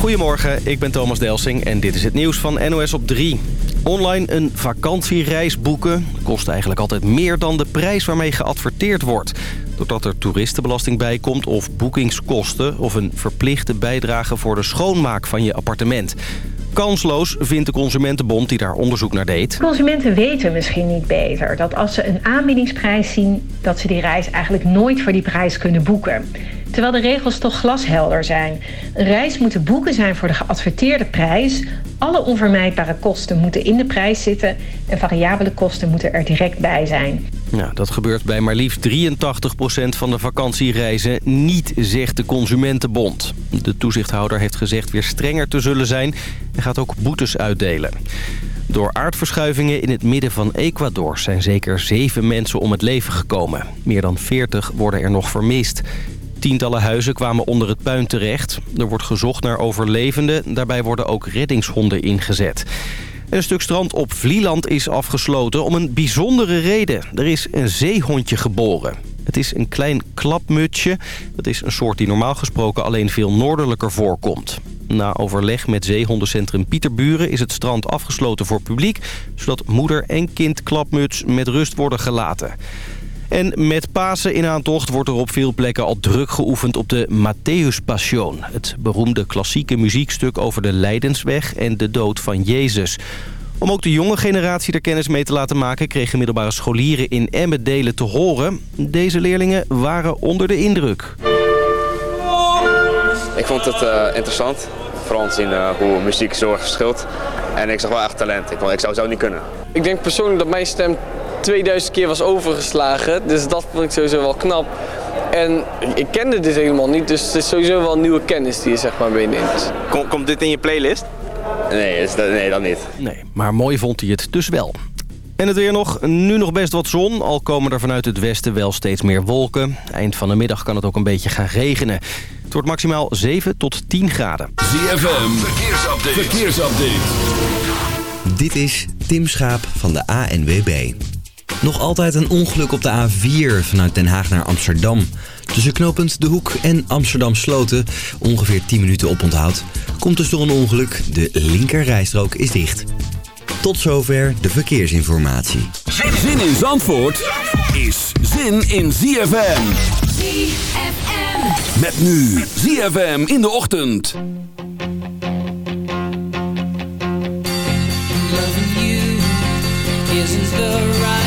Goedemorgen, ik ben Thomas Delsing en dit is het nieuws van NOS op 3. Online een vakantiereis boeken kost eigenlijk altijd meer dan de prijs waarmee geadverteerd wordt. Doordat er toeristenbelasting bij komt of boekingskosten... of een verplichte bijdrage voor de schoonmaak van je appartement. Kansloos vindt de Consumentenbond die daar onderzoek naar deed. Consumenten weten misschien niet beter dat als ze een aanbiedingsprijs zien... dat ze die reis eigenlijk nooit voor die prijs kunnen boeken. Terwijl de regels toch glashelder zijn. Een reis moet boeken zijn voor de geadverteerde prijs. Alle onvermijdbare kosten moeten in de prijs zitten... en variabele kosten moeten er direct bij zijn. Ja, dat gebeurt bij maar liefst 83% van de vakantiereizen niet, zegt de Consumentenbond. De toezichthouder heeft gezegd weer strenger te zullen zijn en gaat ook boetes uitdelen. Door aardverschuivingen in het midden van Ecuador zijn zeker zeven mensen om het leven gekomen. Meer dan 40 worden er nog vermist. Tientallen huizen kwamen onder het puin terecht. Er wordt gezocht naar overlevenden. Daarbij worden ook reddingshonden ingezet. Een stuk strand op Vlieland is afgesloten om een bijzondere reden. Er is een zeehondje geboren. Het is een klein klapmutsje. Dat is een soort die normaal gesproken alleen veel noordelijker voorkomt. Na overleg met zeehondencentrum Pieterburen is het strand afgesloten voor publiek... zodat moeder en kind klapmuts met rust worden gelaten. En met Pasen in aantocht wordt er op veel plekken al druk geoefend op de Matthäus Passion. Het beroemde klassieke muziekstuk over de Leidensweg en de dood van Jezus. Om ook de jonge generatie er kennis mee te laten maken... kregen middelbare scholieren in Emmen delen te horen. Deze leerlingen waren onder de indruk. Ik vond het uh, interessant. Vooral zien uh, hoe muziek zo verschilt. En ik zag wel echt talent. Ik, ik zou zo niet kunnen. Ik denk persoonlijk dat mijn stem 2000 keer was overgeslagen. Dus dat vond ik sowieso wel knap. En ik kende dit helemaal niet, dus het is sowieso wel nieuwe kennis die je zeg maar meeneemt. Kom, komt dit in je playlist? Nee, dat, nee, dat niet. Nee, maar mooi vond hij het dus wel. En het weer nog. Nu nog best wat zon. Al komen er vanuit het westen wel steeds meer wolken. Eind van de middag kan het ook een beetje gaan regenen. Het wordt maximaal 7 tot 10 graden. ZFM, verkeersupdate. verkeersupdate. Dit is Tim Schaap van de ANWB. Nog altijd een ongeluk op de A4 vanuit Den Haag naar Amsterdam. Tussen knooppunt De Hoek en Amsterdam Sloten, ongeveer 10 minuten oponthoud, komt dus door een ongeluk. De linkerrijstrook is dicht. Tot zover de verkeersinformatie. Zin in Zandvoort is zin in ZFM. ZFM. Met nu ZFM in de ochtend. Loving you isn't the right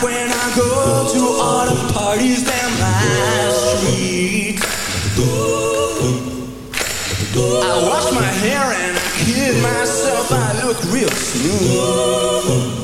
When I go to all the parties down street. I wash my hair and I kid myself, I look real smooth.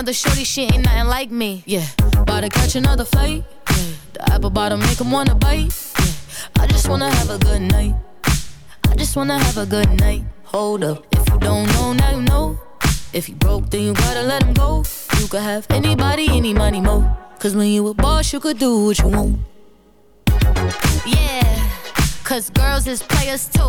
another shorty, she ain't nothing like me. Yeah, about to catch another fight. Yeah. The apple bottom make him wanna bite. Yeah. I just wanna have a good night. I just wanna have a good night. Hold up, if you don't know, now you know. If you broke, then you gotta let him go. You could have anybody, any money, mo. Cause when you a boss, you could do what you want. Yeah, cause girls is players too.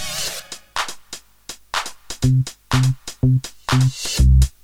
Thank you.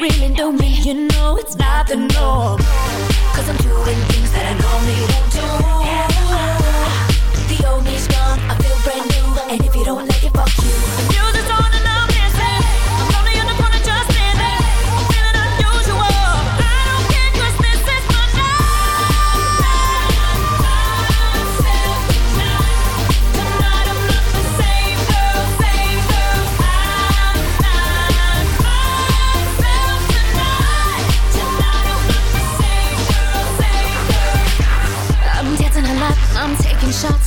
really know me, you know it's not the norm. Cause I'm doing things that I normally don't do. The old me's gone, I feel brand new. And if you don't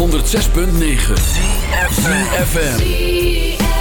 106.9 FM.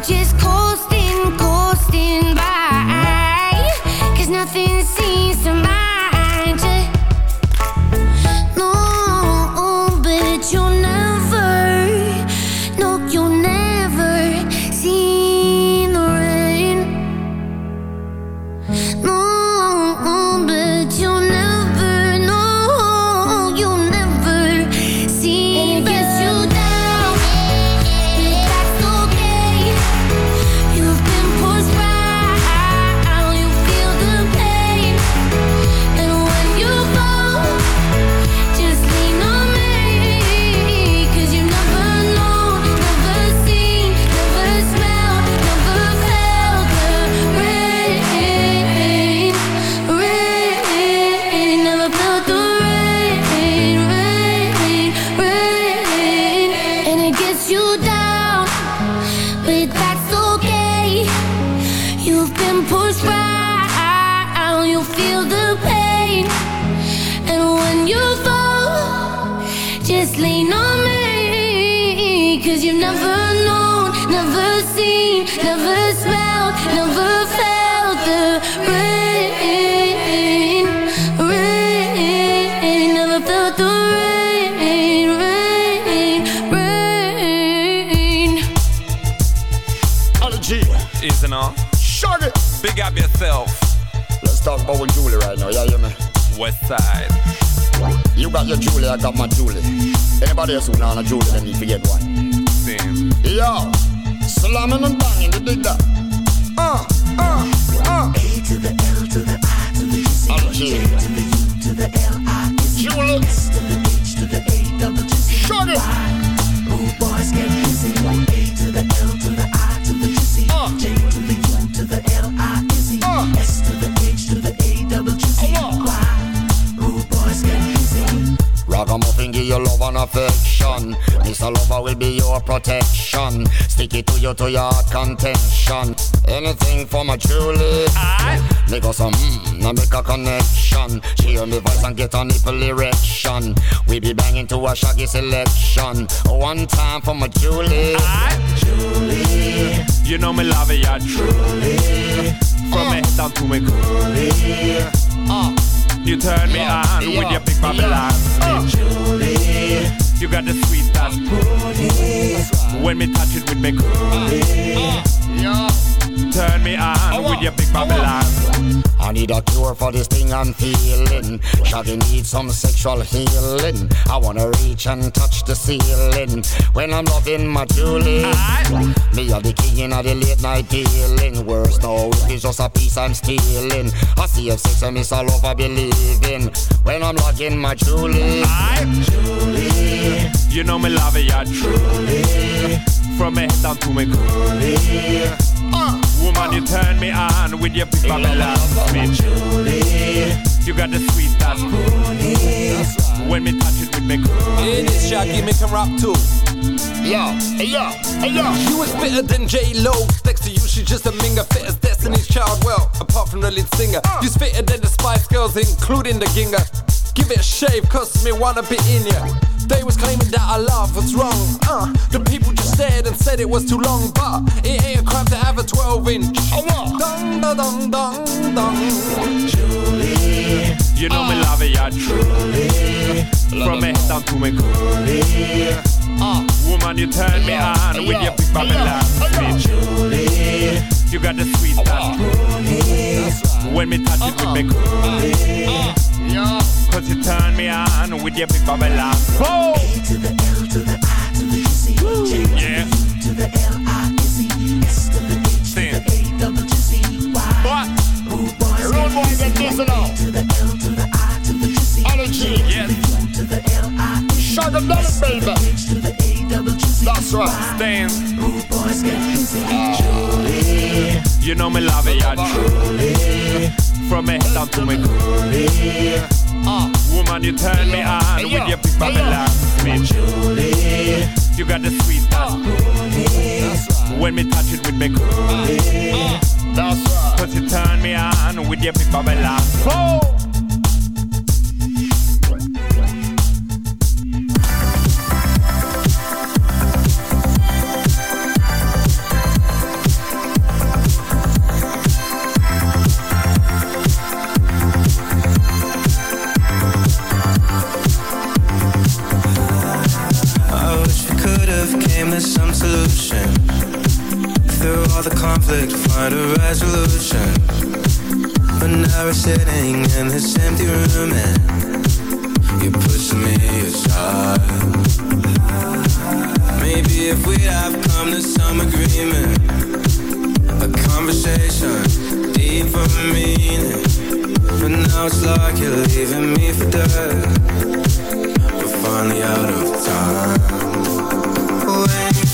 Just coasting, West side. You got your Julie, I got my Julie. Anybody else who know a Julie, they need forget get one. Same. Yo, slamming and banging, you dig that? Uh, uh, uh. A to the L to the I to the G. you love. Mr. Lover will be your protection. Stick it to you to your contention. Anything for my Julie. Make us some mmm, now make a connection. She hear me voice and get a nipple erection. We be banging to a shaggy selection. One time for my Julie. Julie. You know me love it, yeah, truly. From me head down to me coolie. Uh. You turn me Yeah, on yeah, with your big Babylon yeah. speech. You got the sweet ass booty. When me touch it with me coolie. Yeah. Turn me on oh, with your big Babylon. Oh, I need a cure for this thing I'm feeling. Shaggy needs some sexual healing. I wanna reach and touch the ceiling when I'm loving my Julie. Me are the king of the late night dealing. Worse no, it's just a piece I'm stealing. I see if sex and miss all over believing when I'm loving my Julie. Julie. You know me love it, yeah, truly. From me head down to me coolie. Uh. Woman, you turn me on with your big Babylon speech. You got the sweet ass booty. When me touch it with me coolie. It is Shaggy, make him rap too. Yo, hey yo, hey yo. You is fitter than J Lo. Next to you, she's just a minger. Fit as Destiny's Child. Well, apart from the lead singer, you's fitter than the Spice Girls, including the Ginger. Give it a shave, cause me wanna be in ya. They was claiming that our love was wrong. Uh, the people just stared and said it was too long, but it ain't a crime to have a 12 inch. Oh, what? Dong, da, dong, dong, dong. You know me love it, yeah, truly. From me head down to me coolie. Uh. Woman, you turn me on with your big Babylon speech. You got the sweet booty. When me touch it with me coolie. Cause you turn me on with your big Babylon. Whoa! to the L to the I to the C J Yeah. to the L I S E S to the H to the A double. What? Rude boys get busy now. To the L to the I to the C Allergy. Yes. to the E Shut baby. To the A That's right. Stand. Get busy. Julie. You know me love it, yeah, truly. From me head down to me coolie. Uh. Ah. Woman, you turn me on Hey, with your big Hey, yo. Babylon speech. Julie. You got the sweet ah. ass booty. When me touch it with me ah. coolie. That's right. Cause you turn me on with your big Babylon. Whoa! conflict, find a resolution. But now we're sitting in this empty room and you're pushing me aside. Maybe if we'd have come to some agreement, a conversation deeper meaning. But now it's like you're leaving me for dead. We're finally out of time. When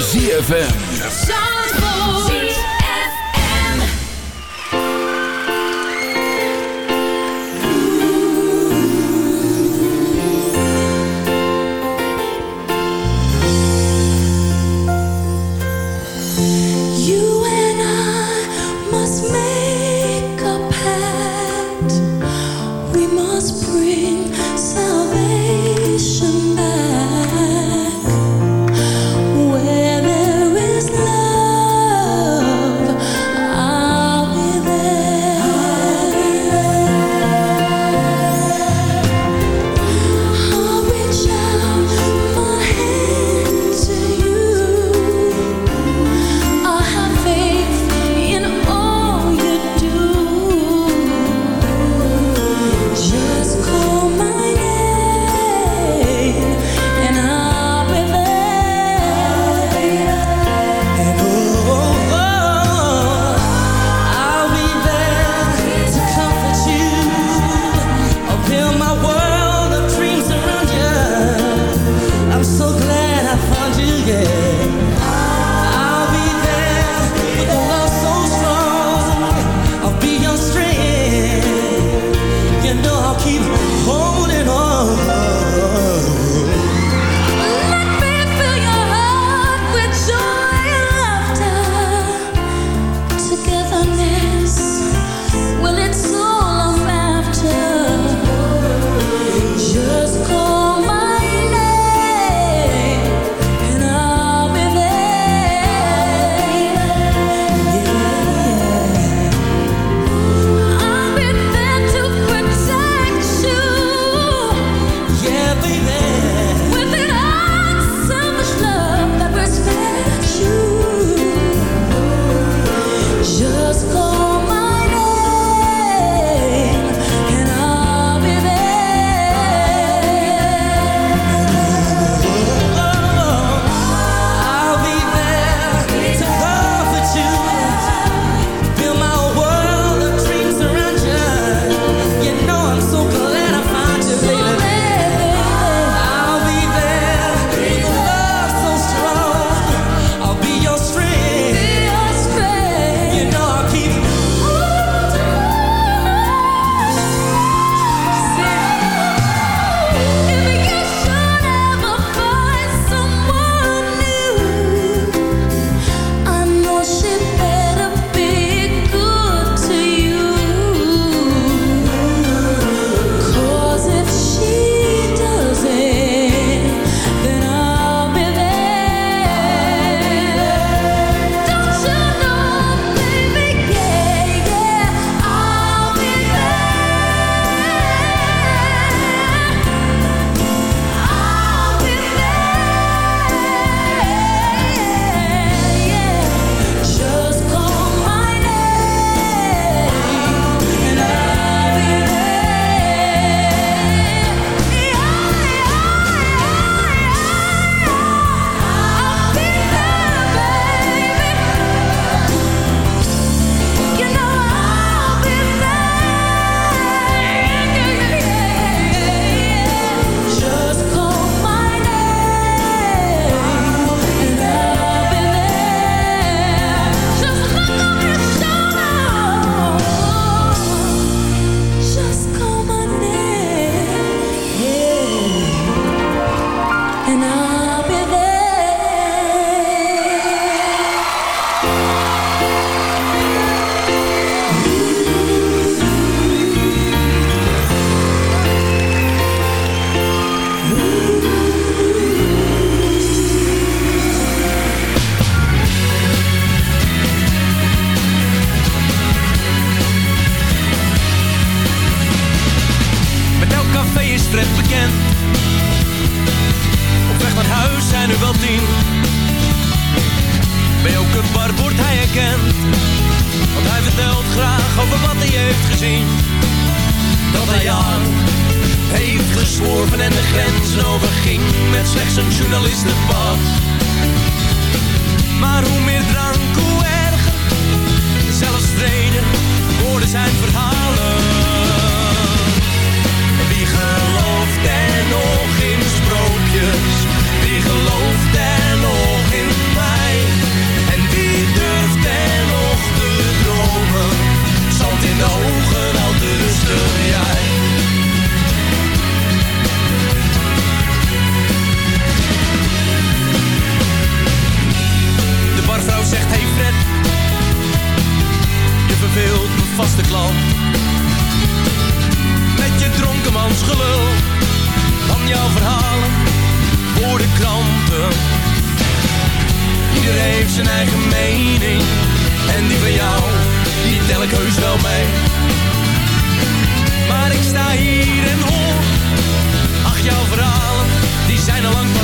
ZFM.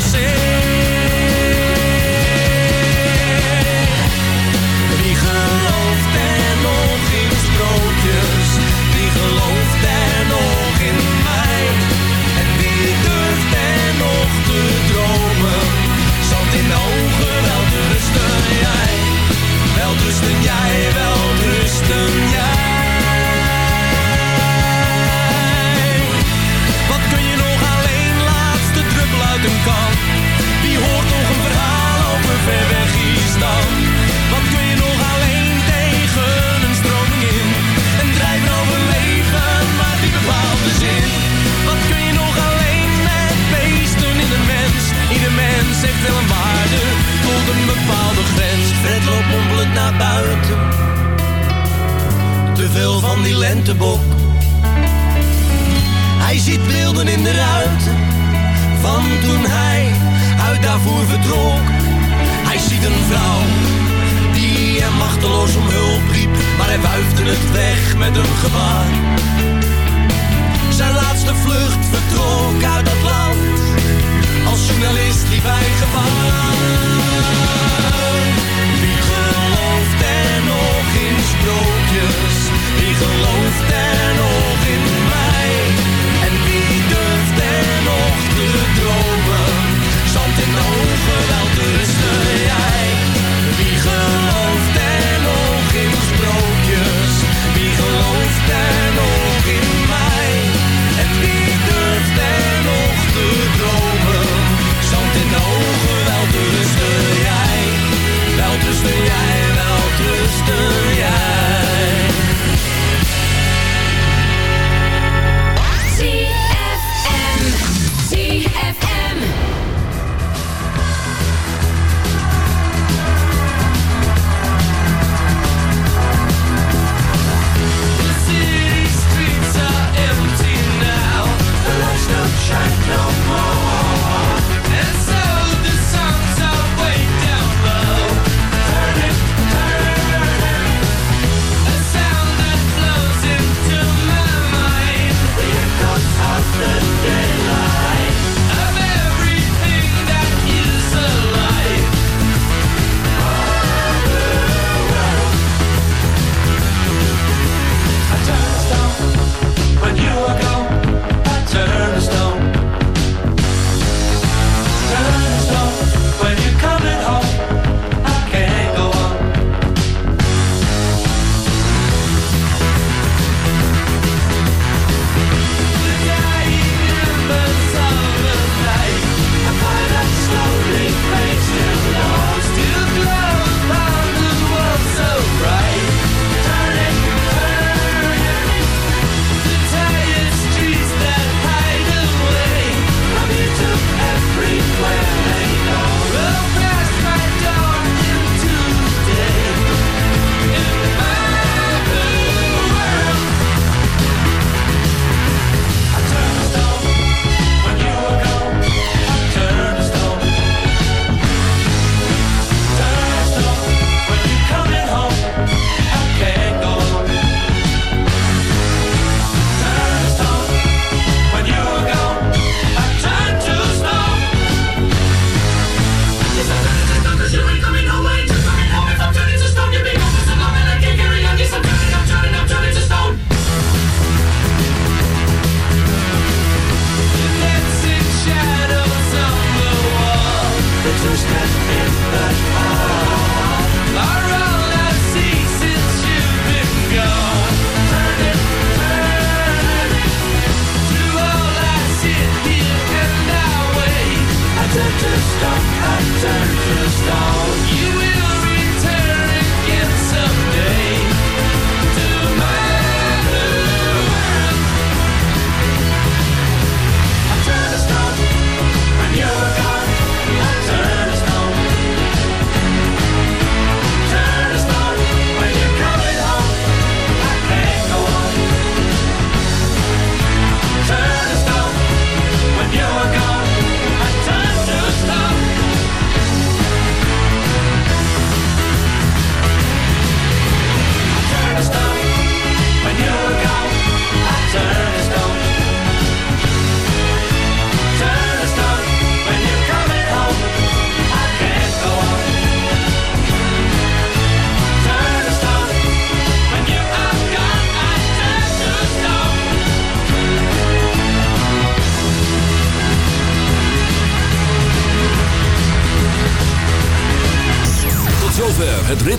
say